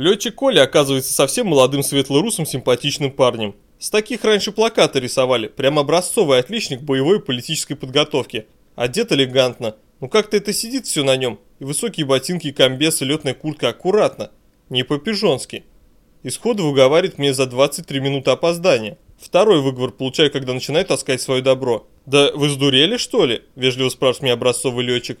Летчик Коля оказывается совсем молодым светлорусым симпатичным парнем. С таких раньше плакаты рисовали, прям образцовый отличник боевой и политической подготовки. Одет элегантно, ну как-то это сидит все на нем, и высокие ботинки, комбес и летная куртка аккуратно, не по-пижонски. Исход выговаривает мне за 23 минуты опоздания. Второй выговор получаю, когда начинает таскать свое добро. «Да вы сдурели, что ли?» – вежливо спрашивает меня образцовый летчик.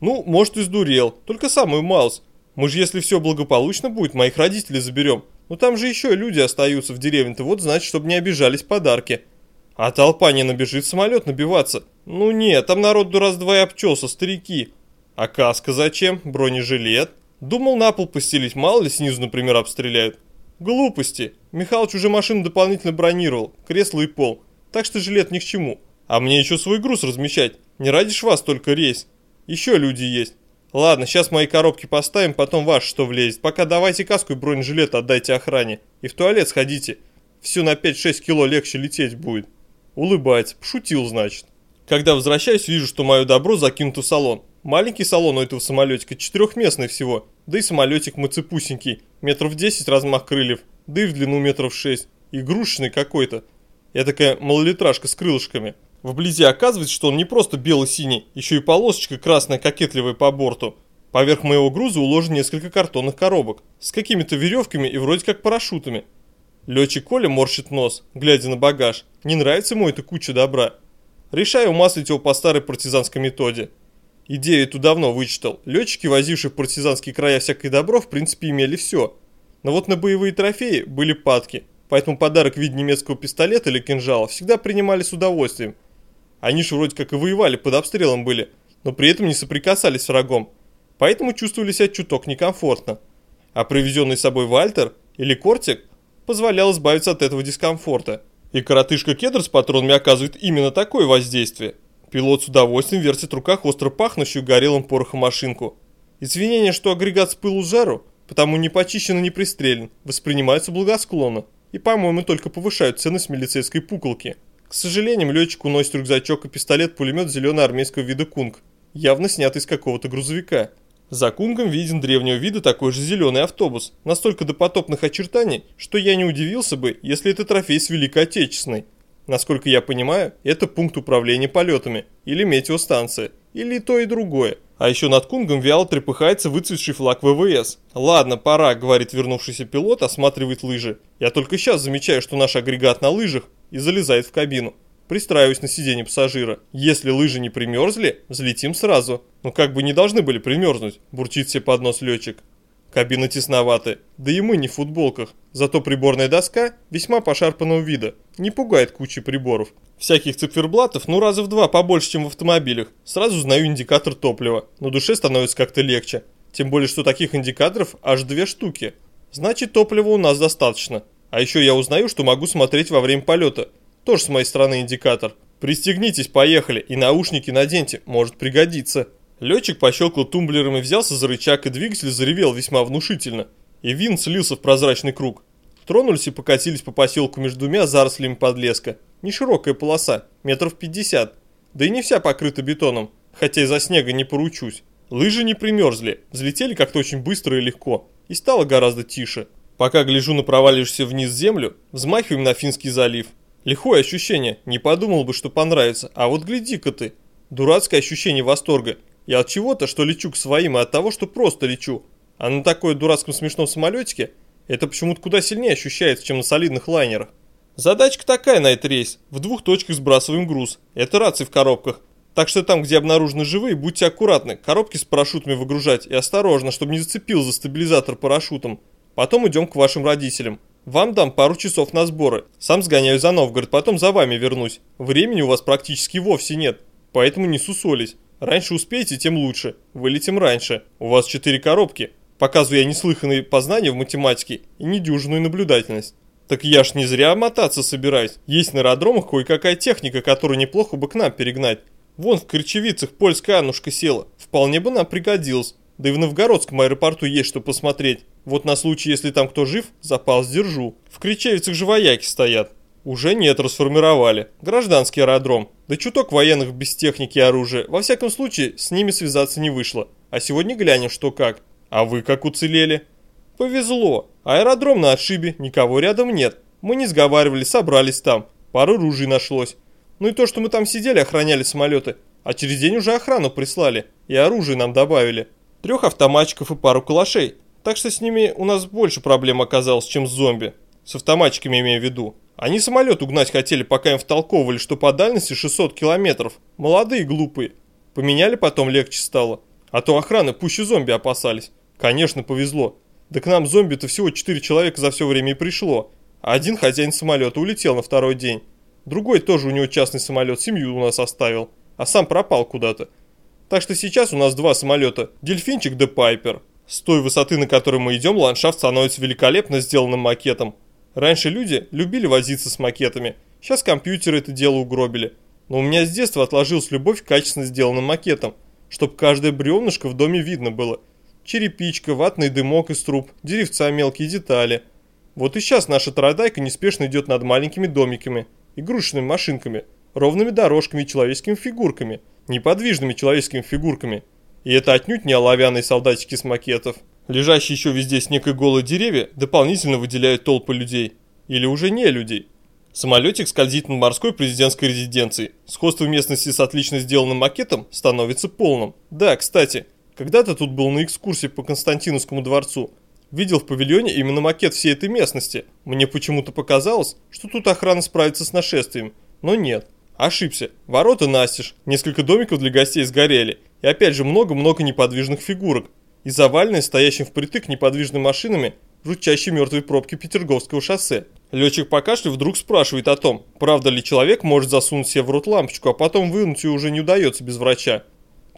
«Ну, может и сдурел, только самую малость. Мы же, если все благополучно будет, моих родителей заберем. Но там же еще люди остаются в деревне-то, вот значит, чтобы не обижались подарки». А толпа не набежит самолет набиваться. Ну нет, там народ раз-два и обчелся, старики. А каска зачем? Бронежилет? Думал на пол постелить, мало ли снизу, например, обстреляют. Глупости. Михалыч уже машину дополнительно бронировал, кресло и пол. Так что жилет ни к чему. А мне еще свой груз размещать. Не ради ж вас только рейс. Еще люди есть. Ладно, сейчас мои коробки поставим, потом ваш что влезет. Пока давайте каску и бронежилет отдайте охране. И в туалет сходите. Все на 5-6 кило легче лететь будет. Улыбается. Пошутил, значит. Когда возвращаюсь, вижу, что мое добро закинуто в салон. Маленький салон у этого самолетика, четырехместный всего. Да и самолетик мацепусенький, метров 10 размах крыльев, да и в длину метров 6. Игрушечный какой-то. Я такая малолитражка с крылышками. Вблизи оказывается, что он не просто белый-синий, еще и полосочка красная кокетливая по борту. Поверх моего груза уложено несколько картонных коробок с какими-то веревками и вроде как парашютами. Летчик Коля морщит нос, глядя на багаж. Не нравится ему эта куча добра. Решаю умаслить его по старой партизанской методе. Идею эту давно вычитал. Летчики, возившие в партизанские края всякое добро, в принципе имели все. Но вот на боевые трофеи были падки. Поэтому подарок в виде немецкого пистолета или кинжала всегда принимали с удовольствием. Они же вроде как и воевали, под обстрелом были, но при этом не соприкасались с врагом. Поэтому чувствовали себя чуток некомфортно. А привезенный с собой Вальтер или Кортик позволял избавиться от этого дискомфорта. И коротышка кедр с патронами оказывает именно такое воздействие. Пилот с удовольствием вертит в руках остро пахнущую горелым порохом машинку. Извинения, что агрегат с пылу жару, потому не почищен и не пристрелен, воспринимаются благосклонно и, по-моему, только повышают ценность милицейской пуколки. К сожалению, летчик уносит рюкзачок и пистолет-пулемет зеленого армейского вида кунг, явно снятый из какого-то грузовика. За кунгом виден древнего вида такой же зеленый автобус, настолько допотопных очертаний, что я не удивился бы, если это трофей с Великой Отечественной. Насколько я понимаю, это пункт управления полетами, или метеостанция, или то и другое. А еще над кунгом вяло трепыхается выцветший флаг ВВС. «Ладно, пора», — говорит вернувшийся пилот, осматривает лыжи. Я только сейчас замечаю, что наш агрегат на лыжах и залезает в кабину. Пристраиваюсь на сиденье пассажира. Если лыжи не примерзли, взлетим сразу. Ну как бы не должны были примерзнуть, бурчит себе под нос летчик. Кабина тесноваты, да и мы не в футболках. Зато приборная доска весьма пошарпанного вида, не пугает кучей приборов. Всяких циферблатов, ну раза в два побольше, чем в автомобилях. Сразу узнаю индикатор топлива, на душе становится как-то легче. Тем более, что таких индикаторов аж две штуки. Значит, топлива у нас достаточно. А еще я узнаю, что могу смотреть во время полета, тоже с моей стороны индикатор. Пристегнитесь, поехали, и наушники наденьте, может пригодиться. Летчик пощелкал тумблером и взялся за рычаг, и двигатель заревел весьма внушительно. И вин слился в прозрачный круг. Тронулись и покатились по поселку между двумя зарослями подлеска. Не широкая полоса, метров пятьдесят. Да и не вся покрыта бетоном, хотя из-за снега не поручусь. Лыжи не примерзли, взлетели как-то очень быстро и легко. И стало гораздо тише. Пока гляжу на провалившуюся вниз землю, взмахиваем на Финский залив. Лихое ощущение, не подумал бы, что понравится, а вот гляди-ка ты. Дурацкое ощущение восторга. Я от чего-то, что лечу к своим, и от того, что просто лечу. А на такой дурацком смешном самолетике это почему-то куда сильнее ощущается, чем на солидных лайнерах. Задачка такая на этот рейс. В двух точках сбрасываем груз. Это рации в коробках. Так что там, где обнаружены живые, будьте аккуратны. Коробки с парашютами выгружать и осторожно, чтобы не зацепил за стабилизатор парашютом. Потом идем к вашим родителям. Вам дам пару часов на сборы. Сам сгоняю за Новгород, потом за вами вернусь. Времени у вас практически вовсе нет, поэтому не сусолись. Раньше успеете, тем лучше. Вылетим раньше. У вас четыре коробки. Показываю я неслыханные познания в математике и недюжинную наблюдательность. Так я ж не зря мотаться собираюсь. Есть на аэродромах кое-какая техника, которую неплохо бы к нам перегнать. Вон в Корчевицах польская Аннушка села. Вполне бы нам пригодилась. Да и в Новгородском аэропорту есть что посмотреть. Вот на случай, если там кто жив, запас держу. В Кричевицах же вояки стоят. Уже нет, расформировали. Гражданский аэродром. Да чуток военных без техники и оружия. Во всяком случае, с ними связаться не вышло. А сегодня глянем, что как. А вы как уцелели? Повезло. Аэродром на отшибе, никого рядом нет. Мы не сговаривали, собрались там. Пару ружей нашлось. Ну и то, что мы там сидели, охраняли самолеты. А через день уже охрану прислали. И оружие нам добавили. Трех автоматчиков и пару калашей. Так что с ними у нас больше проблем оказалось, чем с зомби. С автоматчиками имею в виду. Они самолет угнать хотели, пока им втолковывали, что по дальности 600 километров. Молодые глупые. Поменяли потом легче стало. А то охраны пуще зомби опасались. Конечно, повезло. Да к нам зомби-то всего 4 человека за все время и пришло. А один хозяин самолета улетел на второй день. Другой тоже у него частный самолет, семью у нас оставил. А сам пропал куда-то. Так что сейчас у нас два самолета. Дельфинчик да Пайпер. С той высоты, на которой мы идем, ландшафт становится великолепно сделанным макетом. Раньше люди любили возиться с макетами, сейчас компьютеры это дело угробили. Но у меня с детства отложилась любовь к качественно сделанным макетам, чтобы каждое бревнышко в доме видно было. Черепичка, ватный дымок из труб, деревца мелкие детали. Вот и сейчас наша тарадайка неспешно идет над маленькими домиками, игрушечными машинками, ровными дорожками и человеческими фигурками, неподвижными человеческими фигурками. И это отнюдь не оловянные солдатики с макетов. Лежащие еще везде снег и голые деревья дополнительно выделяют толпы людей. Или уже не людей. Самолетик скользит над морской президентской резиденцией. Сходство местности с отлично сделанным макетом становится полным. Да, кстати, когда-то тут был на экскурсии по Константиновскому дворцу. Видел в павильоне именно макет всей этой местности. Мне почему-то показалось, что тут охрана справится с нашествием. Но нет. Ошибся. Ворота настежь, несколько домиков для гостей сгорели. И опять же много-много неподвижных фигурок и заваленные стоящим впритык неподвижными машинами жутчащей мертвой пробки Петерговского шоссе. Летчик по вдруг спрашивает о том, правда ли человек может засунуть себе в рот лампочку, а потом вынуть ее уже не удается без врача.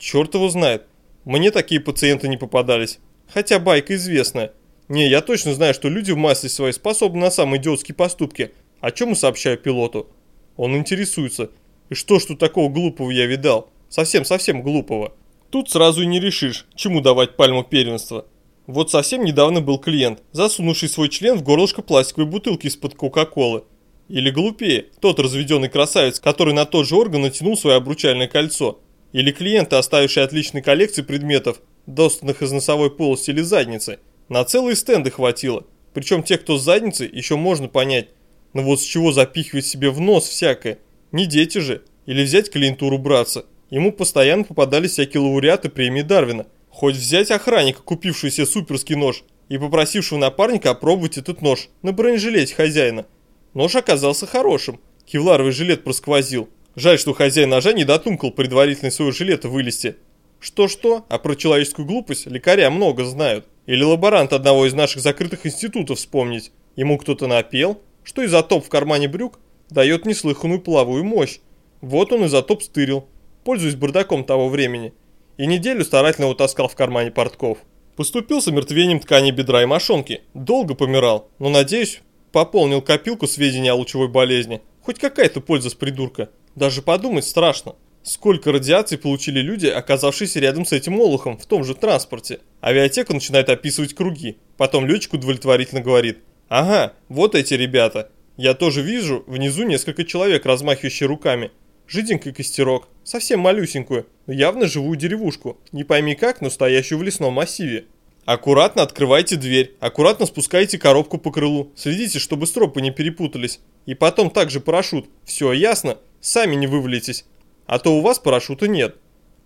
Черт его знает. Мне такие пациенты не попадались. Хотя байка известная. Не, я точно знаю, что люди в массе своей способны на самые идиотские поступки. О чем и сообщаю пилоту. Он интересуется. И что ж тут такого глупого я видал? Совсем-совсем глупого. Тут сразу и не решишь, чему давать пальму первенства. Вот совсем недавно был клиент, засунувший свой член в горлышко пластиковой бутылки из-под Кока-Колы. Или глупее, тот разведенный красавец, который на тот же орган натянул свое обручальное кольцо. Или клиенты, оставившие отличной коллекции предметов, достанных из носовой полости или задницы. На целые стенды хватило. Причем те, кто с задницы, еще можно понять. Но вот с чего запихивать себе в нос всякое? Не дети же. Или взять клиентуру браться. Ему постоянно попадались всякие лауреаты премии Дарвина. Хоть взять охранника, купившего себе суперский нож, и попросившего напарника опробовать этот нож на бронежилете хозяина. Нож оказался хорошим. Кевларовый жилет просквозил. Жаль, что хозяин ножа не дотумкал предварительно своего жилета вылезти. Что-что, а про человеческую глупость лекаря много знают. Или лаборант одного из наших закрытых институтов вспомнить. Ему кто-то напел, что изотоп в кармане брюк дает неслыханную плавую мощь. Вот он изотоп стырил, пользуясь бардаком того времени, и неделю старательно утаскал в кармане портков. Поступился мертвением ткани бедра и мошонки, долго помирал, но, надеюсь, пополнил копилку сведений о лучевой болезни. Хоть какая-то польза с придурка. Даже подумать страшно. Сколько радиации получили люди, оказавшиеся рядом с этим олухом в том же транспорте. Авиатека начинает описывать круги. Потом летчик удовлетворительно говорит. Ага, вот эти ребята. Я тоже вижу внизу несколько человек, размахивающие руками. Жиденький костерок, совсем малюсенькую, но явно живую деревушку, не пойми как, но стоящую в лесном массиве. Аккуратно открывайте дверь, аккуратно спускайте коробку по крылу, следите, чтобы стропы не перепутались. И потом также парашют, все ясно, сами не вывалитесь, а то у вас парашюта нет.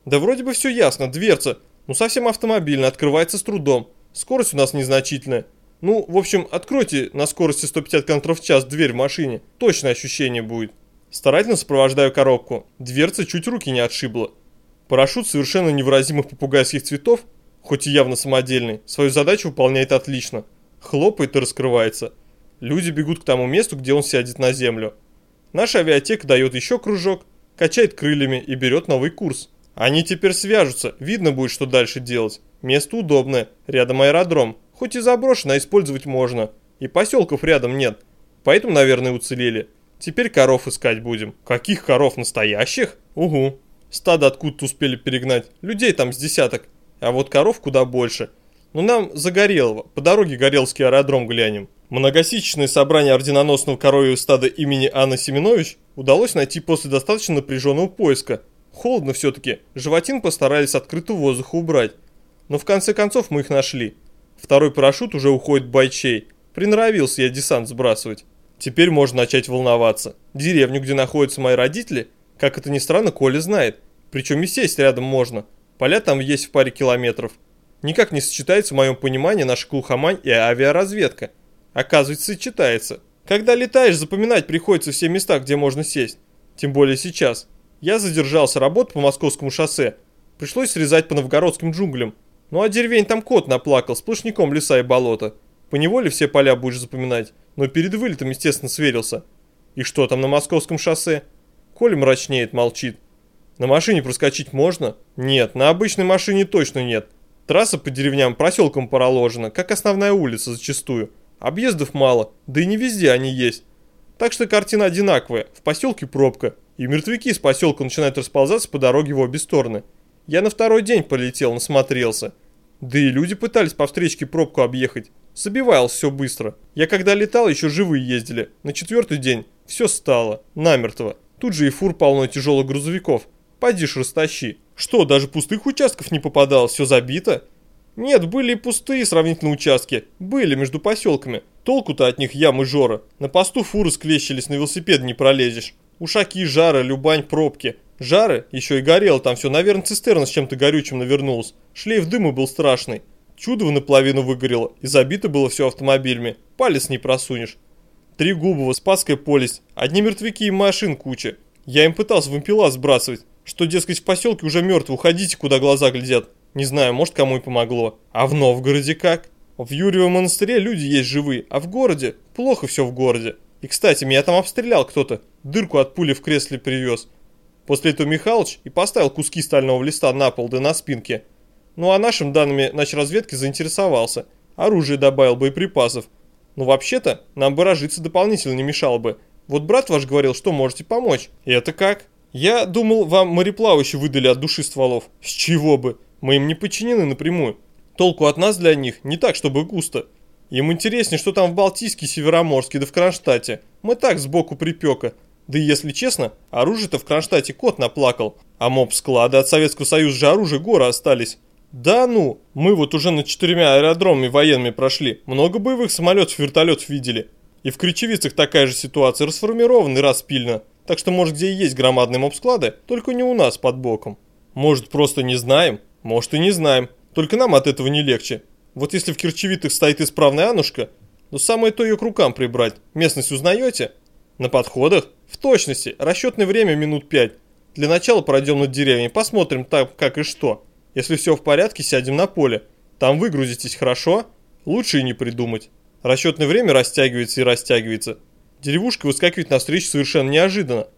Да вроде бы все ясно, дверца, ну совсем автомобильно, открывается с трудом, скорость у нас незначительная. Ну, в общем, откройте на скорости 150 км в час дверь в машине, точное ощущение будет. Старательно сопровождаю коробку. Дверца чуть руки не отшибла. Парашют совершенно невыразимых попугайских цветов, хоть и явно самодельный, свою задачу выполняет отлично. Хлопает и раскрывается. Люди бегут к тому месту, где он сядет на землю. Наша авиатека дает еще кружок, качает крыльями и берет новый курс. Они теперь свяжутся, видно будет, что дальше делать. Место удобное, рядом аэродром, хоть и заброшено, а использовать можно. И поселков рядом нет, поэтому, наверное, уцелели. Теперь коров искать будем. Каких коров? Настоящих? Угу. Стадо откуда-то успели перегнать. Людей там с десяток. А вот коров куда больше. Но ну, нам за Горелого. По дороге Горелский аэродром глянем. Многосичное собрание орденоносного коровьего стада имени Анны Семенович удалось найти после достаточно напряженного поиска. Холодно все-таки. Животин постарались открытый воздух убрать. Но в конце концов мы их нашли. Второй парашют уже уходит бойчей. Приноровился я десант сбрасывать. Теперь можно начать волноваться. Деревню, где находятся мои родители, как это ни странно, Коля знает. Причем и сесть рядом можно. Поля там есть в паре километров. Никак не сочетается в моем понимании наша глухомань и авиаразведка. Оказывается, сочетается. Когда летаешь, запоминать приходится все места, где можно сесть. Тем более сейчас. Я задержался работать по московскому шоссе. Пришлось срезать по новгородским джунглям. Ну а деревень там кот наплакал, сплошняком леса и болота. Поневоле все поля будешь запоминать, но перед вылетом, естественно, сверился. И что там на московском шоссе? Коля мрачнеет, молчит. На машине проскочить можно? Нет, на обычной машине точно нет. Трасса по деревням проселкам проложена, как основная улица зачастую. Объездов мало, да и не везде они есть. Так что картина одинаковая, в поселке пробка, и мертвяки с поселка начинают расползаться по дороге в обе стороны. Я на второй день полетел, насмотрелся. Да и люди пытались по встречке пробку объехать. Забивалось все быстро. Я когда летал, еще живые ездили. На четвертый день все стало, намертво. Тут же и фур полно тяжелых грузовиков. Пойди ж растащи. Что, даже пустых участков не попадалось, все забито? Нет, были и пустые сравнительно участки. Были между поселками. Толку-то от них ямы жора. На посту фуры склещились, на велосипед не пролезешь. Ушаки, жары, любань, пробки. Жары, еще и горело там все, наверное, цистерна с чем-то горючим навернулась. Шлейф дыма был страшный. Чудово наполовину выгорело, и забито было все автомобилями. Палец не просунешь. Три губова, Спасская полость, одни мертвяки и машин куча. Я им пытался вымпела сбрасывать, что, дескать, в поселке уже мертвы, уходите, куда глаза глядят. Не знаю, может, кому и помогло. А в Новгороде как? В Юрьевом монастыре люди есть живые, а в городе? Плохо все в городе. И, кстати, меня там обстрелял кто-то. Дырку от пули в кресле привез. После этого Михалыч и поставил куски стального листа на пол да на спинке. Ну а нашим данными начразведки заинтересовался. Оружие добавил, боеприпасов. Ну вообще-то, нам бы разжиться дополнительно не мешало бы. Вот брат ваш говорил, что можете помочь. И это как? Я думал, вам мореплавающие выдали от души стволов. С чего бы? Мы им не подчинены напрямую. Толку от нас для них не так, чтобы густо. Им интереснее, что там в Балтийске, Североморске, да в Кронштадте. Мы так сбоку припека. Да и если честно, оружие-то в Кронштадте кот наплакал. А моб склада от Советского Союза же оружие горы остались. Да ну, мы вот уже над четырьмя аэродромами военными прошли. Много боевых самолетов и вертолетов видели. И в Кричевицах такая же ситуация, расформирована и распильна. Так что может где и есть громадные моб-склады, только не у нас под боком. Может просто не знаем, может и не знаем. Только нам от этого не легче. Вот если в Кирчевитах стоит исправная Анушка, то самое то ее к рукам прибрать. Местность узнаете? На подходах? В точности. Расчетное время минут пять. Для начала пройдем над деревней, посмотрим там как и что. Если все в порядке, сядем на поле. Там выгрузитесь хорошо? Лучше и не придумать. Расчетное время растягивается и растягивается. Деревушка выскакивает навстречу совершенно неожиданно.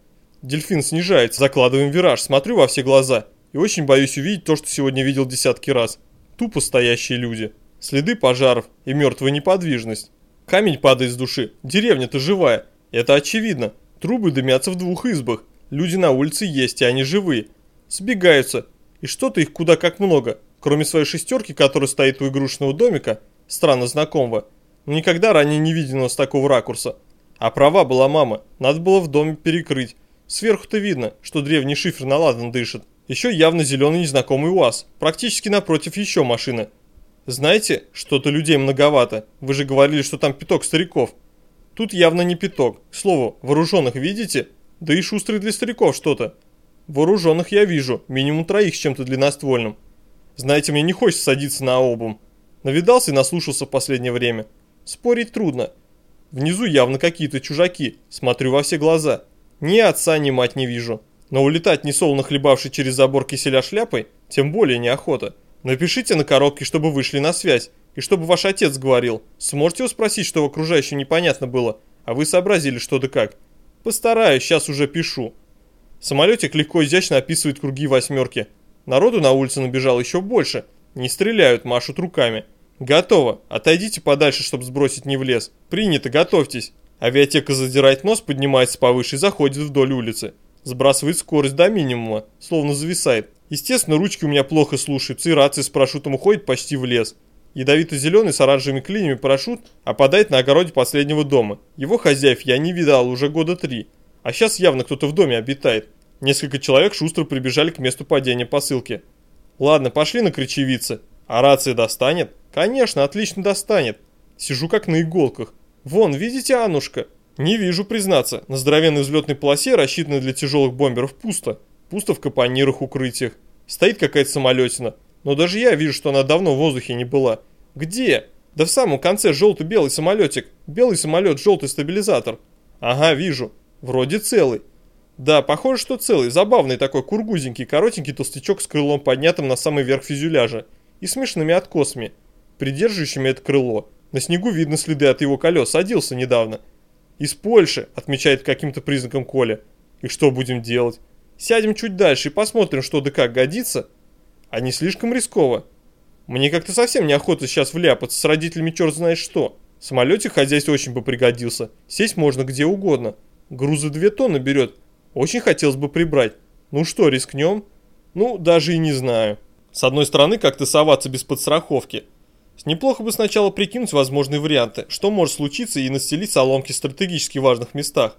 Дельфин снижается, закладываем вираж, смотрю во все глаза. И очень боюсь увидеть то, что сегодня видел десятки раз. Тупо стоящие люди. Следы пожаров и мертвая неподвижность. Камень падает с души. Деревня-то живая. Это очевидно. Трубы дымятся в двух избах. Люди на улице есть, и они живые. Сбегаются. И что-то их куда как много. Кроме своей шестерки, которая стоит у игрушечного домика, странно знакомого, никогда ранее не виденного с такого ракурса. А права была мама, надо было в доме перекрыть. Сверху-то видно, что древний шифер наладан дышит. Еще явно зеленый незнакомый УАЗ, практически напротив еще машина. Знаете, что-то людей многовато, вы же говорили, что там пяток стариков. Тут явно не пяток. К слову, вооруженных видите? Да и шустрый для стариков что-то. Вооруженных я вижу, минимум троих с чем-то длинноствольным. Знаете, мне не хочется садиться на обум. Навидался и наслушался в последнее время. Спорить трудно. Внизу явно какие-то чужаки, смотрю во все глаза. Ни отца, ни мать не вижу. Но улетать несолоно хлебавший через забор киселя шляпой, тем более неохота. Напишите на коробке, чтобы вышли на связь, и чтобы ваш отец говорил. Сможете его спросить, что в окружающем непонятно было, а вы сообразили что да как. Постараюсь, сейчас уже пишу. Самолетик легко и изящно описывает круги восьмерки. Народу на улице набежало еще больше. Не стреляют, машут руками. Готово. Отойдите подальше, чтобы сбросить не в лес. Принято, готовьтесь. Авиатека задирает нос, поднимается повыше и заходит вдоль улицы. Сбрасывает скорость до минимума, словно зависает. Естественно, ручки у меня плохо слушаются, и рация с парашютом уходит почти в лес. Ядовито-зеленый с оранжевыми клинями парашют опадает на огороде последнего дома. Его хозяев я не видал уже года три. А сейчас явно кто-то в доме обитает. Несколько человек шустро прибежали к месту падения посылки. Ладно, пошли на кричевицы. А рация достанет? Конечно, отлично достанет. Сижу как на иголках. Вон, видите, Анушка? Не вижу, признаться. На здоровенной взлетной полосе, рассчитанной для тяжелых бомберов, пусто. Пусто в капонирах укрытиях. Стоит какая-то самолетина. Но даже я вижу, что она давно в воздухе не была. Где? Да в самом конце желто-белый самолетик. Белый самолет, желтый стабилизатор. Ага, вижу. Вроде целый. Да, похоже, что целый. Забавный такой, кургузенький, коротенький толстячок с крылом, поднятым на самый верх фюзеляжа. И смешными откосами, придерживающими это крыло. На снегу видно следы от его колес. Садился недавно. Из Польши, отмечает каким-то признаком Коля. И что будем делать? Сядем чуть дальше и посмотрим, что да как годится. А не слишком рисково. Мне как-то совсем неохота сейчас вляпаться с родителями черт знает что. В самолете хозяйство очень бы пригодился. Сесть можно где угодно. Груза две тонны берет. Очень хотелось бы прибрать. Ну что, рискнем? Ну, даже и не знаю. С одной стороны, как-то соваться без подстраховки. Неплохо бы сначала прикинуть возможные варианты, что может случиться и настелить соломки в стратегически важных местах.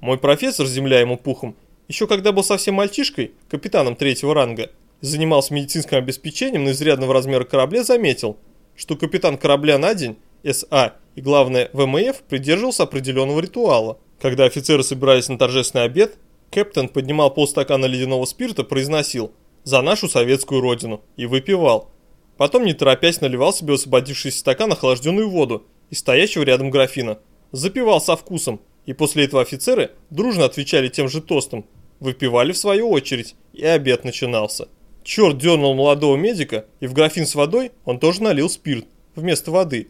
Мой профессор, земля ему пухом, еще когда был совсем мальчишкой, капитаном третьего ранга, занимался медицинским обеспечением на изрядного размера корабле, заметил, что капитан корабля на день, СА и главное ВМФ придерживался определенного ритуала. Когда офицеры собирались на торжественный обед, капитан поднимал полстакана ледяного спирта, произносил «За нашу советскую родину» и выпивал. Потом, не торопясь, наливал себе освободившийся стакан охлажденную воду из стоящего рядом графина. Запивал со вкусом, и после этого офицеры дружно отвечали тем же тостом, выпивали в свою очередь, и обед начинался. Черт дернул молодого медика, и в графин с водой он тоже налил спирт, вместо воды.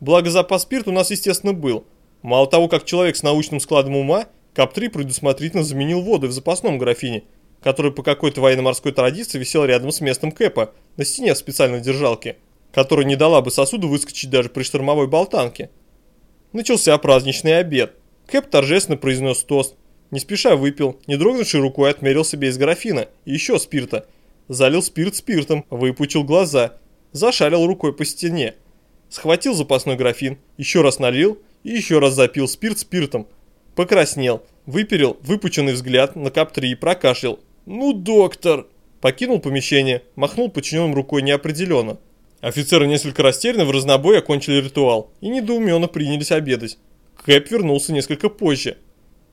Благо запас спирта у нас, естественно, был. Мало того, как человек с научным складом ума, КАП-3 предусмотрительно заменил воду в запасном графине, который по какой-то военно-морской традиции висел рядом с местом Кэпа, на стене в специальной держалке, которая не дала бы сосуду выскочить даже при штормовой болтанке. Начался праздничный обед. Кэп торжественно произнес тост, не спеша выпил, не дрогнувшей рукой отмерил себе из графина и еще спирта – залил спирт спиртом, выпучил глаза, зашарил рукой по стене, схватил запасной графин, еще раз налил и еще раз запил спирт спиртом. Покраснел, выперил выпученный взгляд на КАП-3 и прокашлял. «Ну, доктор!» Покинул помещение, махнул подчиненным рукой неопределенно. Офицеры несколько растерянно в разнобой окончили ритуал и недоуменно принялись обедать. Кэп вернулся несколько позже.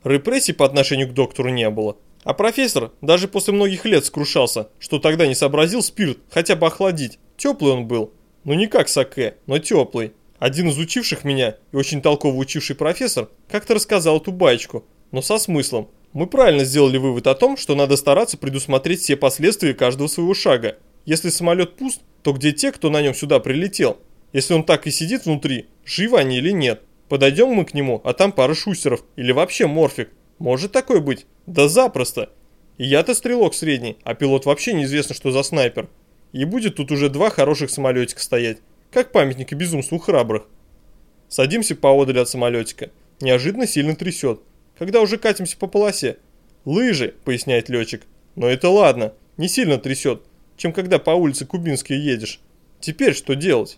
Репрессий по отношению к доктору не было. А профессор даже после многих лет скрушался, что тогда не сообразил спирт хотя бы охладить. Теплый он был. Ну не как саке, но теплый. Один из учивших меня и очень толково учивший профессор как-то рассказал эту баечку, но со смыслом. Мы правильно сделали вывод о том, что надо стараться предусмотреть все последствия каждого своего шага. Если самолет пуст, то где те, кто на нем сюда прилетел? Если он так и сидит внутри, живы они или нет? Подойдем мы к нему, а там пара шустеров или вообще морфик. Может такое быть? Да запросто. Я-то стрелок средний, а пилот вообще неизвестно, что за снайпер. И будет тут уже два хороших самолетика стоять, как памятники безумству храбрых. Садимся поодаль от самолетика. Неожиданно сильно трясет. Когда уже катимся по полосе. Лыжи, поясняет летчик. Но это ладно, не сильно трясет, чем когда по улице Кубинской едешь. Теперь что делать?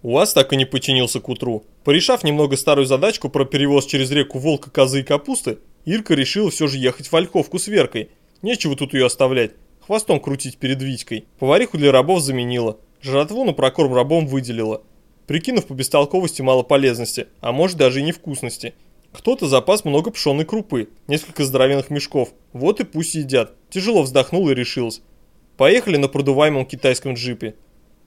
УАЗ так и не починился к утру. Порешав немного старую задачку про перевоз через реку волка, козы и капусты, Ирка решила все же ехать в Ольховку с Веркой. Нечего тут ее оставлять, хвостом крутить перед Витькой. Повариху для рабов заменила, жратву на прокорм рабом выделила. Прикинув по бестолковости мало полезности, а может даже и невкусности. Кто-то запас много пшеной крупы, несколько здоровенных мешков, вот и пусть едят. Тяжело вздохнул и решилась. Поехали на продуваемом китайском джипе.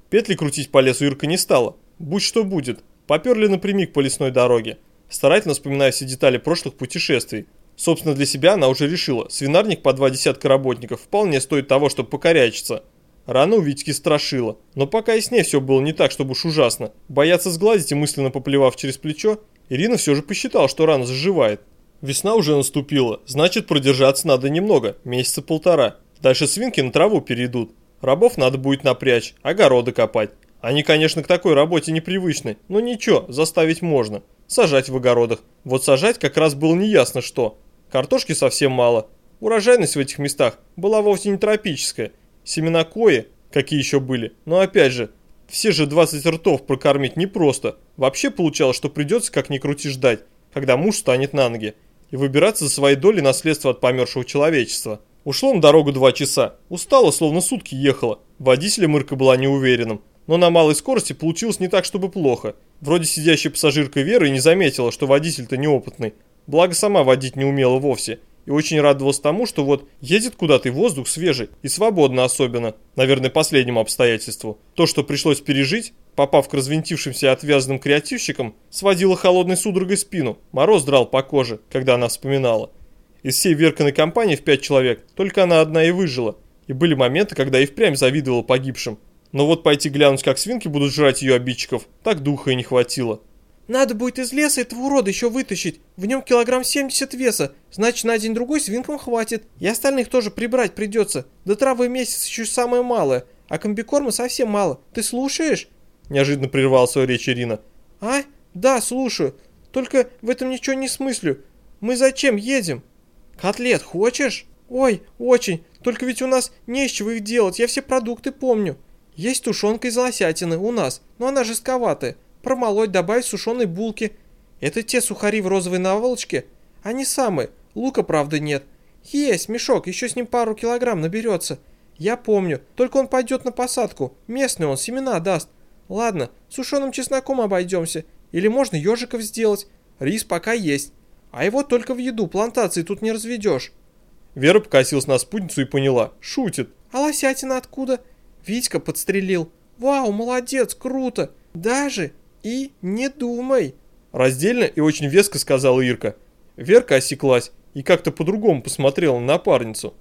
Петли крутить по лесу Ирка не стала, Будь что будет, поперли напрямик по лесной дороге, старательно вспоминая все детали прошлых путешествий. Собственно, для себя она уже решила, свинарник по два десятка работников вполне стоит того, чтобы покорячиться. Рано у Витьки страшила, но пока и с ней все было не так, чтобы уж ужасно. Бояться сгладить и мысленно поплевав через плечо, Ирина все же посчитала, что рана заживает. Весна уже наступила, значит продержаться надо немного, месяца полтора. Дальше свинки на траву перейдут. Рабов надо будет напрячь, огороды копать. Они, конечно, к такой работе непривычны, но ничего, заставить можно. Сажать в огородах. Вот сажать как раз было неясно что. Картошки совсем мало. Урожайность в этих местах была вовсе не тропическая. Семена кои, какие еще были, но опять же, все же 20 ртов прокормить непросто. Вообще получалось, что придется как ни крути ждать, когда муж станет на ноги, и выбираться за своей долей наследства от помершего человечества. Ушло на дорогу два часа. Устала, словно сутки ехала. Водителем Ирка была неуверенным. Но на малой скорости получилось не так, чтобы плохо. Вроде сидящая пассажирка Вера и не заметила, что водитель-то неопытный. Благо сама водить не умела вовсе. И очень радовалась тому, что вот едет куда-то и воздух свежий, и свободно особенно. Наверное, последнему обстоятельству. То, что пришлось пережить, попав к развинтившимся отвязанным креативщикам, сводило холодной судорогой спину. Мороз драл по коже, когда она вспоминала. Из всей Веркиной компании в пять человек только она одна и выжила. И были моменты, когда и впрямь завидовала погибшим. Но вот пойти глянуть, как свинки будут жрать ее обидчиков, так духа и не хватило. Надо будет из леса этого урода еще вытащить. В нем килограмм 70 веса. Значит, на день-другой свинкам хватит. И остальных тоже прибрать придется. До травы месяц еще самое малое. А комбикорма совсем мало. Ты слушаешь?» Неожиданно прервал свою речь Ирина. «А? Да, слушаю. Только в этом ничего не смыслю. Мы зачем едем?» «Котлет хочешь?» «Ой, очень. Только ведь у нас не из чего их делать. Я все продукты помню». Есть тушенка из лосятины у нас, но она жестковатая. Промолоть, добавить сушеной булки. Это те сухари в розовой наволочке? Они самые. Лука, правда, нет. Есть мешок, еще с ним пару килограмм наберется. Я помню, только он пойдет на посадку. Местный он, семена даст. Ладно, сушеным чесноком обойдемся. Или можно ежиков сделать. Рис пока есть. А его только в еду, плантации тут не разведешь. Вера покосилась на спутницу и поняла. Шутит. А лосятина откуда? Витька подстрелил. Вау, молодец, круто. Даже и не думай. Раздельно и очень веско сказала Ирка. Верка осеклась и как-то по-другому посмотрела на напарницу.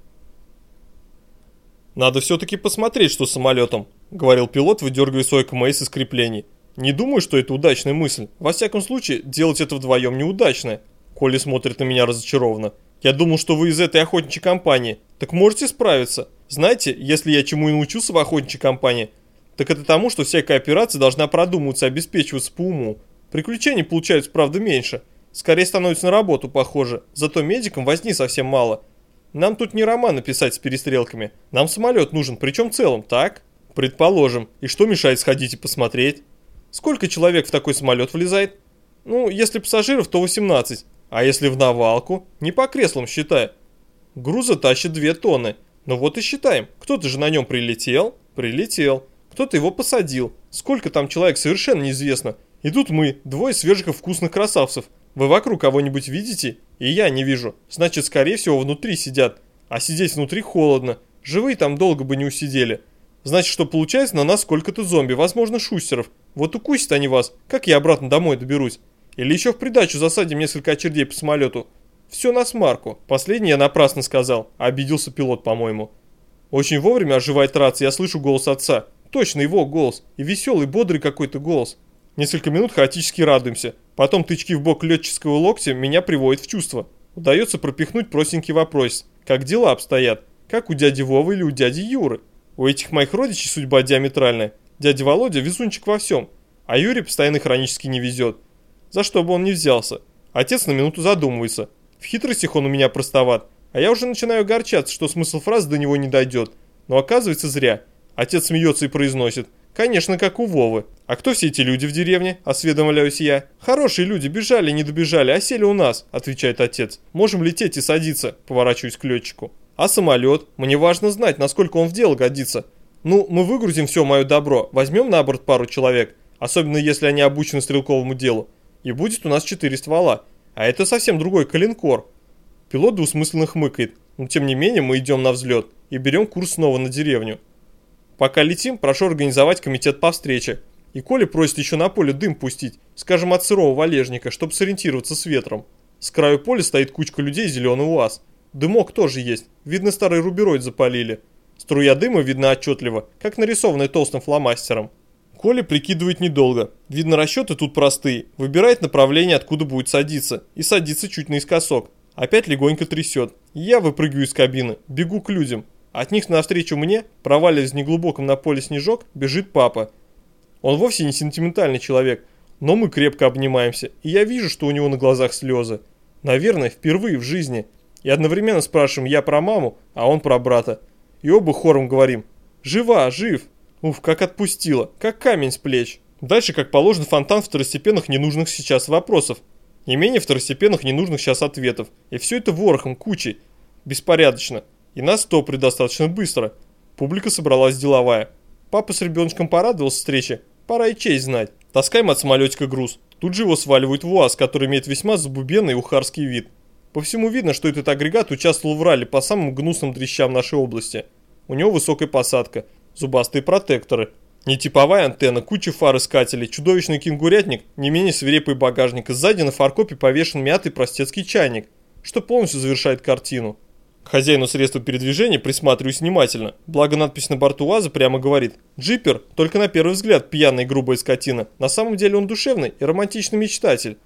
«Надо все-таки посмотреть, что с самолетом», — говорил пилот, выдергивая свой КМС из креплений. «Не думаю, что это удачная мысль. Во всяком случае, делать это вдвоем неудачно». Коля смотрит на меня разочарованно. «Я думал, что вы из этой охотничьей компании. Так можете справиться?» Знаете, если я чему и научился в охотничьей компании, так это тому, что всякая операция должна продумываться и обеспечиваться по уму. Приключений получается, правда, меньше. Скорее становится на работу похоже, зато медикам возни совсем мало. Нам тут не романы писать с перестрелками, нам самолет нужен, причем целым, так? Предположим. И что мешает сходить и посмотреть? Сколько человек в такой самолет влезает? Ну, если пассажиров, то 18. А если в навалку? Не по креслам считая. Груза тащит 2 тонны. Ну вот и считаем. Кто-то же на нем прилетел? Прилетел. Кто-то его посадил. Сколько там человек, совершенно неизвестно. И тут мы, двое свежих и вкусных красавцев. Вы вокруг кого-нибудь видите? И я не вижу. Значит, скорее всего, внутри сидят. А сидеть внутри холодно. Живые там долго бы не усидели. Значит, что получается на нас сколько-то зомби, возможно, шустеров. Вот укусят они вас, как я обратно домой доберусь? Или еще в придачу засадим несколько очередей по самолету. Все на смарку. Последний я напрасно сказал, обиделся пилот, по-моему. Очень вовремя оживает рация, я слышу голос отца. Точно его голос. И веселый, бодрый какой-то голос. Несколько минут хаотически радуемся. Потом тычки в бок летческого локтя меня приводят в чувство. Удается пропихнуть простенький вопрос. Как дела обстоят? Как у дяди Вовы или у дяди Юры? У этих моих родичей судьба диаметральная. Дядя Володя везунчик во всем. А Юре постоянно хронически не везет. За что бы он ни взялся. Отец на минуту задумывается. В хитростях он у меня простоват, а я уже начинаю огорчаться, что смысл фразы до него не дойдет. Но оказывается зря. Отец смеется и произносит. Конечно, как у Вовы. А кто все эти люди в деревне? Осведомляюсь я. Хорошие люди, бежали, не добежали, а сели у нас, отвечает отец. Можем лететь и садиться, поворачиваюсь к летчику. А самолет? Мне важно знать, насколько он в дело годится. Ну, мы выгрузим все мое добро, возьмем на борт пару человек, особенно если они обучены стрелковому делу. И будет у нас четыре ствола. А это совсем другой калинкор. Пилот двусмысленно хмыкает, но тем не менее мы идем на взлет и берем курс снова на деревню. Пока летим, прошу организовать комитет по встрече. И Коля просит еще на поле дым пустить, скажем, от сырого валежника, чтобы сориентироваться с ветром. С краю поля стоит кучка людей зеленый УАЗ. Дымок тоже есть, видно старый рубероид запалили. Струя дыма видна отчетливо, как нарисованная толстым фломастером. Коля прикидывает недолго. Видно, расчеты тут простые. Выбирает направление, откуда будет садиться. И садится чуть наискосок. Опять легонько трясет. Я выпрыгиваю из кабины. Бегу к людям. От них навстречу мне, проваливаясь в неглубоком на поле снежок, бежит папа. Он вовсе не сентиментальный человек, но мы крепко обнимаемся, и я вижу, что у него на глазах слезы. Наверное, впервые в жизни. И одновременно спрашиваем я про маму, а он про брата. И оба хором говорим «Жива, жив!» Уф, как отпустила, как камень с плеч. Дальше, как положено, фонтан второстепенных ненужных сейчас вопросов. Не менее второстепенных ненужных сейчас ответов. И все это ворохом, кучей. Беспорядочно. И на стопре достаточно быстро. Публика собралась деловая. Папа с ребеночком порадовался встрече. Пора и честь знать. Таскаем от самолетика груз. Тут же его сваливают в УАЗ, который имеет весьма забубенный ухарский вид. По всему видно, что этот агрегат участвовал в ралли по самым гнусным дрещам нашей области. У него высокая посадка, зубастые протекторы, нетиповая антенна, куча фар искателей, чудовищный кенгурятник, не менее свирепый багажник, и сзади на фаркопе повешен мятый простецкий чайник, что полностью завершает картину. К хозяину средства передвижения присматриваюсь внимательно, благо надпись на борту УАЗа прямо говорит «Джипер, только на первый взгляд пьяная и грубая скотина, на самом деле он душевный и романтичный мечтатель».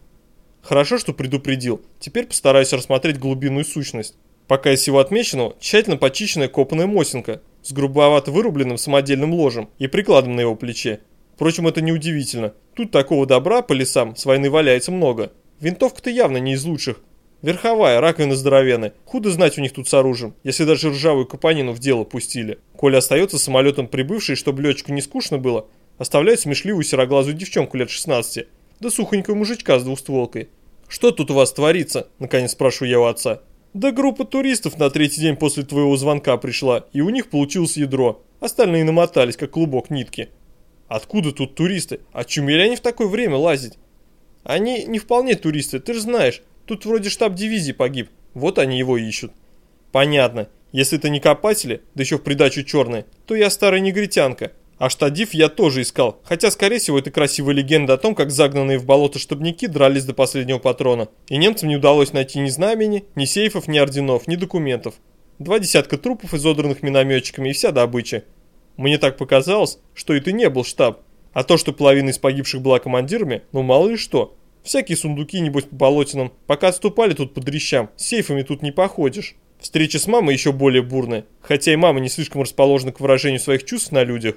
Хорошо, что предупредил, теперь постараюсь рассмотреть глубинную сущность. Пока из всего отмеченного тщательно почищенная копанная мосинка с грубовато вырубленным самодельным ложем и прикладом на его плече. Впрочем, это не удивительно. Тут такого добра по лесам с войны валяется много. Винтовка-то явно не из лучших, Верховая, раковина здоровенная. Худо знать у них тут с оружием, если даже ржавую капонину в дело пустили. Коля остается самолетом прибывший, чтобы летчику не скучно было, оставляет смешливую сероглазую девчонку лет 16, да сухонького мужичка с двустволкой. «Что тут у вас творится?» – наконец спрашиваю я у отца. «Да группа туристов на третий день после твоего звонка пришла, и у них получилось ядро. Остальные намотались, как клубок нитки». «Откуда тут туристы? А чумели они в такое время лазить?» «Они не вполне туристы, ты же знаешь. Тут вроде штаб дивизии погиб, вот они его ищут. Понятно, если это не копатели, да еще в придачу черные, то я старая негритянка. А штадив я тоже искал, хотя скорее всего это красивая легенда о том, как загнанные в болото штабники дрались до последнего патрона. И немцам не удалось найти ни знамени, ни сейфов, ни орденов, ни документов. Два десятка трупов, изодранных минометчиками и вся добыча. Мне так показалось, что это не был штаб. А то, что половина из погибших была командирами, ну мало ли что. Всякие сундуки, небось, по болотинам. Пока отступали тут по дрищам, с сейфами тут не походишь. Встреча с мамой еще более бурная, хотя и мама не слишком расположена к выражению своих чувств на людях.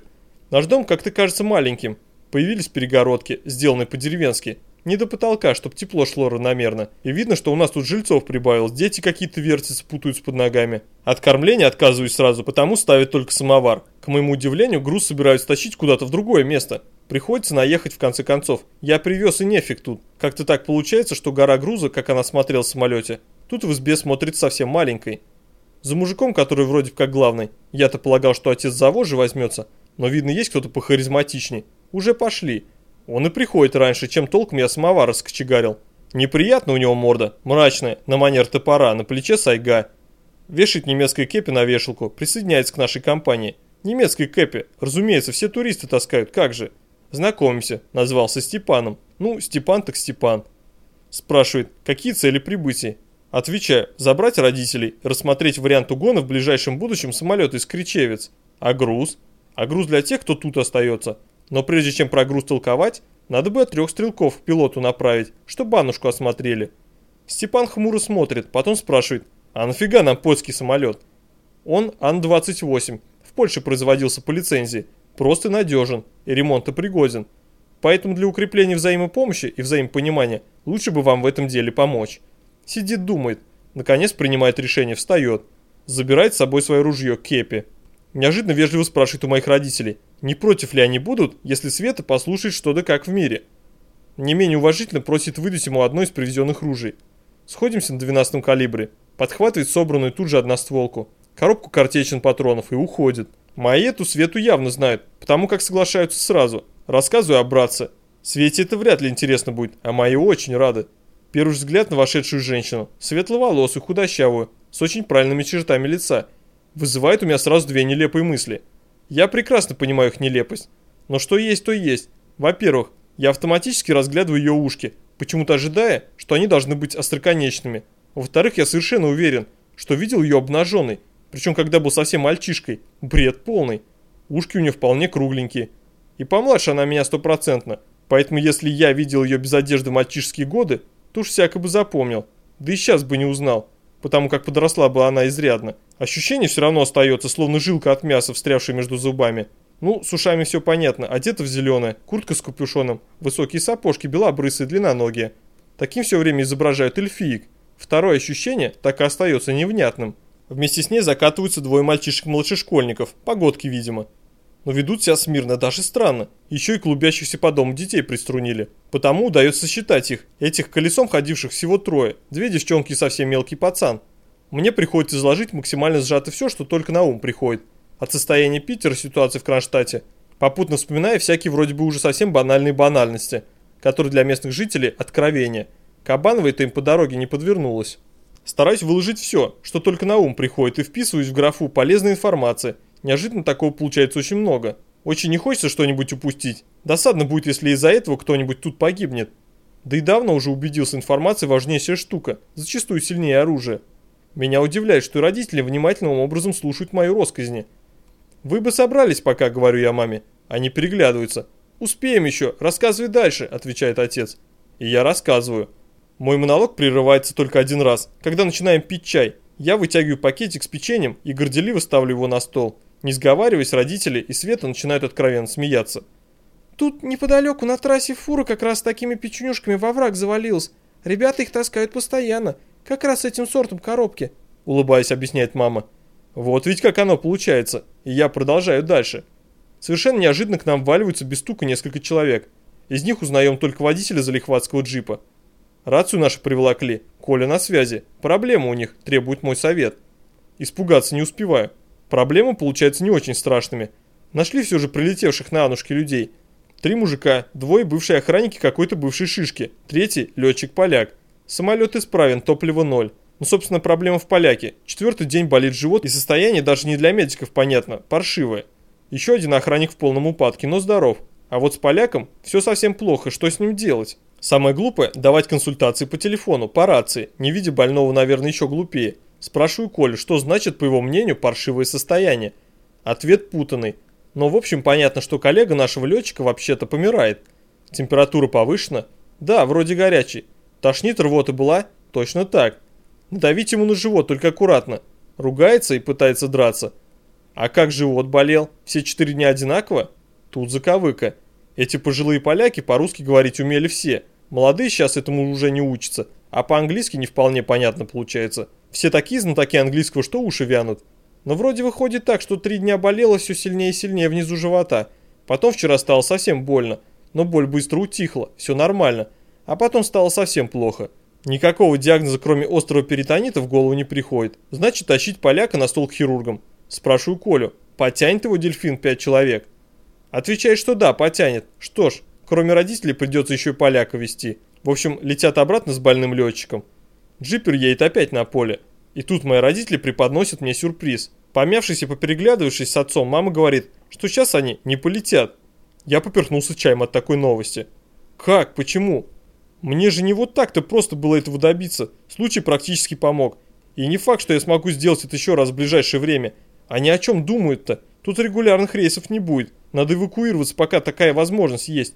Наш дом как-то кажется маленьким. Появились перегородки, сделанные по-деревенски. Не до потолка, чтобы тепло шло равномерно. И видно, что у нас тут жильцов прибавилось, дети какие-то вертятся, путаются под ногами. От кормления отказываюсь сразу, потому ставят только самовар. К моему удивлению, груз собираются тащить куда-то в другое место. Приходится наехать в конце концов. Я привез и нефиг тут. Как-то так получается, что гора груза, как она смотрела в самолете, тут в избе смотрится совсем маленькой. За мужиком, который вроде как главный, я-то полагал, что отец за вожжи возьмется, но видно есть кто-то похаризматичней. Уже пошли. Он и приходит раньше, чем толком я самовар раскочегарил. Неприятно у него морда, мрачная, на манер топора, на плече сайга. Вешает немецкой кепи на вешалку, присоединяется к нашей компании. Немецкой кепи, разумеется, все туристы таскают, как же. Знакомимся, назвался Степаном. Ну, Степан так Степан. Спрашивает, какие цели прибытия? Отвечаю, забрать родителей, рассмотреть вариант угона в ближайшем будущем самолета из Кричевец. А груз? А груз для тех, кто тут остается. Но прежде чем про груз толковать, надо бы от трех стрелков к пилоту направить, чтобы банушку осмотрели. Степан хмуро смотрит, потом спрашивает, а нафига нам польский самолет? Он Ан-28, в Польше производился по лицензии, Просто надежен и ремонтопригоден. Поэтому для укрепления взаимопомощи и взаимопонимания лучше бы вам в этом деле помочь. Сидит, думает, наконец принимает решение, встает. Забирает с собой свое ружье, кепи. Неожиданно вежливо спрашивает у моих родителей, не против ли они будут, если Света послушает что да как в мире. Не менее уважительно просит выдать ему одно из привезенных ружей. Сходимся на 12 калибре. Подхватывает собранную тут же одностволку, коробку картечин патронов и уходит. Мои эту Свету явно знают, потому как соглашаются сразу. Рассказываю о братце. Свете это вряд ли интересно будет, а мои очень рады. Первый взгляд на вошедшую женщину, светловолосую, худощавую, с очень правильными чертами лица, вызывает у меня сразу две нелепые мысли. Я прекрасно понимаю их нелепость. Но что есть, то есть. Во-первых, я автоматически разглядываю ее ушки, почему-то ожидая, что они должны быть остроконечными. Во-вторых, я совершенно уверен, что видел ее обнаженной, причем, когда был совсем мальчишкой. Бред полный. Ушки у нее вполне кругленькие. И помладше она меня стопроцентно. Поэтому, если я видел ее без одежды мальчишеские годы, то уж всяко бы запомнил. Да и сейчас бы не узнал. Потому как подросла бы она изрядно. Ощущение все равно остается, словно жилка от мяса, встрявшая между зубами. Ну, с ушами все понятно. Одета в зеленое, куртка с капюшоном, высокие сапожки, белобрысые, длинноногие. Таким все время изображают эльфиек. Второе ощущение так и остается невнятным. Вместе с ней закатываются двое мальчишек-младшешкольников, погодки, видимо. Но ведут себя смирно, даже странно. Еще и клубящихся по дому детей приструнили. Потому удается считать их. Этих колесом ходивших всего трое. Две девчонки и совсем мелкий пацан. Мне приходится изложить максимально сжато все, что только на ум приходит. От состояния Питера, ситуации в Кронштадте, попутно вспоминая всякие вроде бы уже совсем банальные банальности, которые для местных жителей откровения. Кабанова-то им по дороге не подвернулась. Стараюсь выложить все, что только на ум приходит, и вписываюсь в графу «полезная информация». Неожиданно такого получается очень много. Очень не хочется что-нибудь упустить. Досадно будет, если из-за этого кто-нибудь тут погибнет. Да и давно уже убедился, информация важнейшая штука, зачастую сильнее оружия. Меня удивляет, что родители внимательным образом слушают мои росказни. «Вы бы собрались пока», — говорю я маме. Они переглядываются. «Успеем еще, рассказывай дальше», — отвечает отец. И я рассказываю. Мой монолог прерывается только один раз, когда начинаем пить чай. Я вытягиваю пакетик с печеньем и горделиво ставлю его на стол. Не сговариваясь, родители и Света начинают откровенно смеяться. Тут неподалеку на трассе фура как раз с такими печенюшками во враг завалилась. Ребята их таскают постоянно, как раз с этим сортом коробки. Улыбаясь, объясняет мама. Вот ведь как оно получается. И я продолжаю дальше. Совершенно неожиданно к нам валиваются без стука несколько человек. Из них узнаем только водителя залихватского джипа. Рацию нашу приволокли. Коля на связи. Проблема у них, требует мой совет. Испугаться не успеваю. Проблемы получаются не очень страшными. Нашли все же прилетевших на Анушке людей. Три мужика, двое бывшие охранники какой-то бывшей шишки, третий летчик-поляк. Самолет исправен, топливо ноль. Ну, собственно, проблема в поляке. Четвертый день болит живот, и состояние даже не для медиков понятно, паршивое. Еще один охранник в полном упадке, но здоров. А вот с поляком все совсем плохо, что с ним делать? Самое глупое – давать консультации по телефону, по рации. Не видя больного, наверное, еще глупее. Спрашиваю Колю, что значит, по его мнению, паршивое состояние. Ответ путанный. Но в общем понятно, что коллега нашего летчика вообще-то помирает. Температура повышена? Да, вроде горячий. Тошнит рвота была? Точно так. Давить ему на живот, только аккуратно. Ругается и пытается драться. А как живот болел? Все четыре дня одинаково? Тут заковыка. Эти пожилые поляки по-русски говорить умели все – Молодые сейчас этому уже не учатся, а по-английски не вполне понятно получается. Все такие знатоки английского, что уши вянут. Но вроде выходит так, что три дня болело все сильнее и сильнее внизу живота. Потом вчера стало совсем больно, но боль быстро утихла, все нормально. А потом стало совсем плохо. Никакого диагноза, кроме острого перитонита, в голову не приходит. Значит, тащить поляка на стол к хирургам. Спрашиваю Колю, потянет его дельфин пять человек? Отвечает, что да, потянет. Что ж, Кроме родителей придется еще и поляка вести. В общем, летят обратно с больным летчиком. Джипер едет опять на поле. И тут мои родители преподносят мне сюрприз. Помявшись и попереглядывавшись с отцом, мама говорит, что сейчас они не полетят. Я поперхнулся чаем от такой новости. Как? Почему? Мне же не вот так-то просто было этого добиться. Случай практически помог. И не факт, что я смогу сделать это еще раз в ближайшее время. Они о чем думают-то? Тут регулярных рейсов не будет. Надо эвакуироваться, пока такая возможность есть.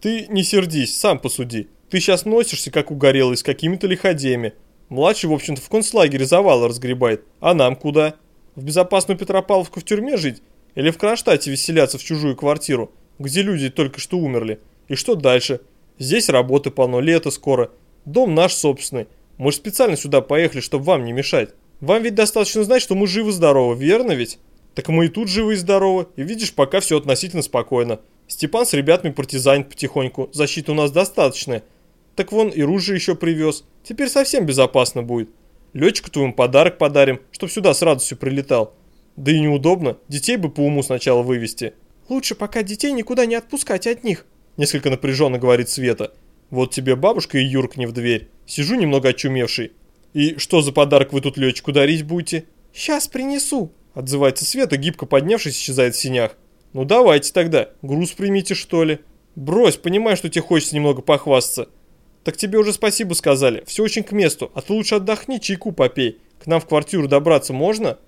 Ты не сердись, сам посуди. Ты сейчас носишься, как угорелый, с какими-то лиходеями. Младший, в общем-то, в концлагере завалы разгребает. А нам куда? В безопасную Петропавловку в тюрьме жить? Или в Кронштадте веселяться в чужую квартиру, где люди только что умерли? И что дальше? Здесь работы полно, лето скоро. Дом наш собственный. Мы же специально сюда поехали, чтобы вам не мешать. Вам ведь достаточно знать, что мы живы-здоровы, верно ведь? Так мы и тут живы и здоровы. И видишь, пока все относительно спокойно. Степан с ребятами партизанит потихоньку, защиты у нас достаточная. Так вон и ружье еще привез. Теперь совсем безопасно будет. Летчику твоему подарок подарим, чтоб сюда с радостью прилетал. Да и неудобно, детей бы по уму сначала вывести. Лучше пока детей никуда не отпускать от них. Несколько напряженно говорит Света. Вот тебе бабушка и Юрк не в дверь. Сижу немного очумевший. И что за подарок вы тут летчику дарить будете? Сейчас принесу. Отзывается Света, гибко поднявшись, исчезает в синях. «Ну давайте тогда, груз примите что ли». «Брось, понимаю, что тебе хочется немного похвастаться». «Так тебе уже спасибо сказали, все очень к месту, а ты лучше отдохни, чайку попей. К нам в квартиру добраться можно?»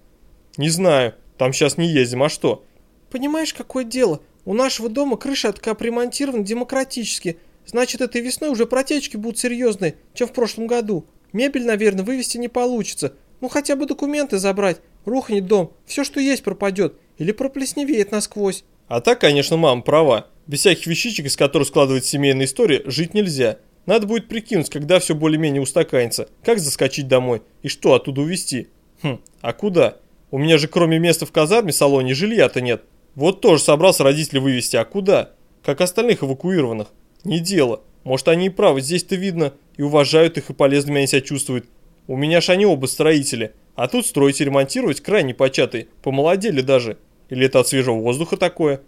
«Не знаю, там сейчас не ездим, а что?» «Понимаешь, какое дело? У нашего дома крыша откапремонтирована демократически. Значит, этой весной уже протечки будут серьезные, чем в прошлом году. Мебель, наверное, вывести не получится. Ну хотя бы документы забрать. Рухнет дом, все, что есть, пропадет. Или проплесневеет насквозь. А так, конечно, мама права. Без всяких вещичек, из которых складывается семейная история, жить нельзя. Надо будет прикинуть, когда все более-менее устаканится. Как заскочить домой? И что оттуда увезти? Хм, а куда? У меня же кроме места в казарме, салоне, жилья-то нет. Вот тоже собрался родителей вывести, а куда? Как остальных эвакуированных. Не дело. Может они и правы, здесь-то видно, и уважают их, и полезными они себя чувствуют. У меня ж они оба строители. А тут строить и ремонтировать крайне початый, помолодели даже. Или это от свежего воздуха такое?